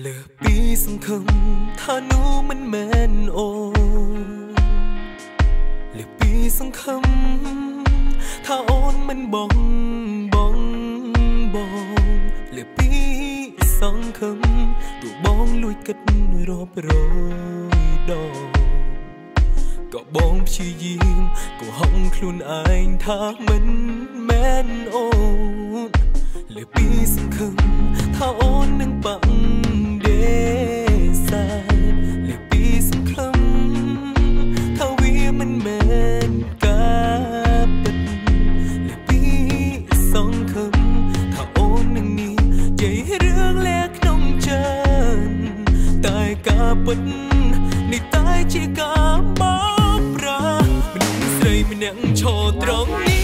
លើពីសង្ឃឹមថានោះមិនមែនអូលើពីសង្ឃឹមថាអូនមិនបងបងបងលើពីសង្ឃឹមទូបងលួចគិតរាប់រយដងក៏បងព្យាយាមក៏ហងខ្លួនឯងថាមិនមែនអូនលើពីសង្ឃឹម ថាអូននឹងបាក់ពិតនេះតែជាការបោកប្រាស់មនុស្សស្រីម្នាក់ឈរត្រង់នេះ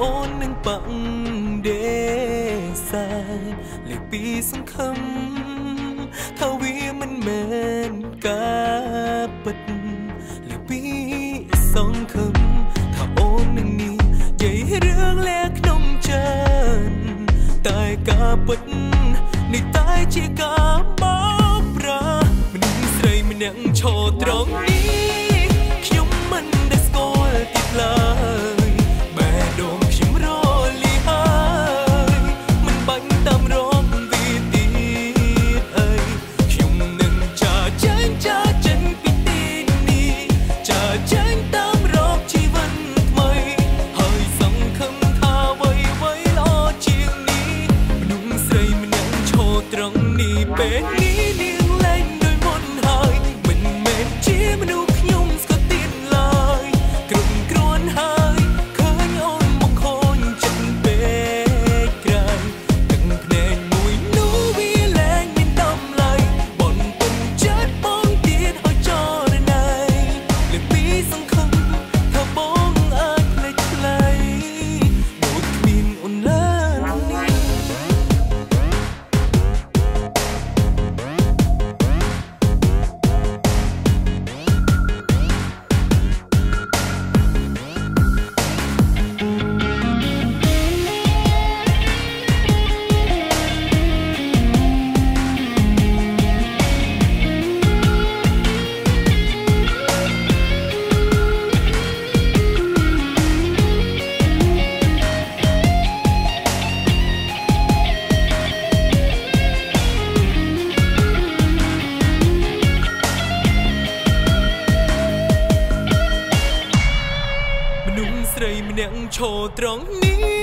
អូននឹងបាក់ដេសាយលើពីសង្ឃឹមថាវាមិនមែនការពិតលើពីសង្ឃឹមថាអូននឹងនេះនិយាយរឿងលែក្នុងចិនតែការពិតនេះតែជាការបោកប្រាស់មនុស្សស្រីម្នាក់ឈរត្រង់នេះ ស្រីម្នាក់ឈរត្រង់នេះ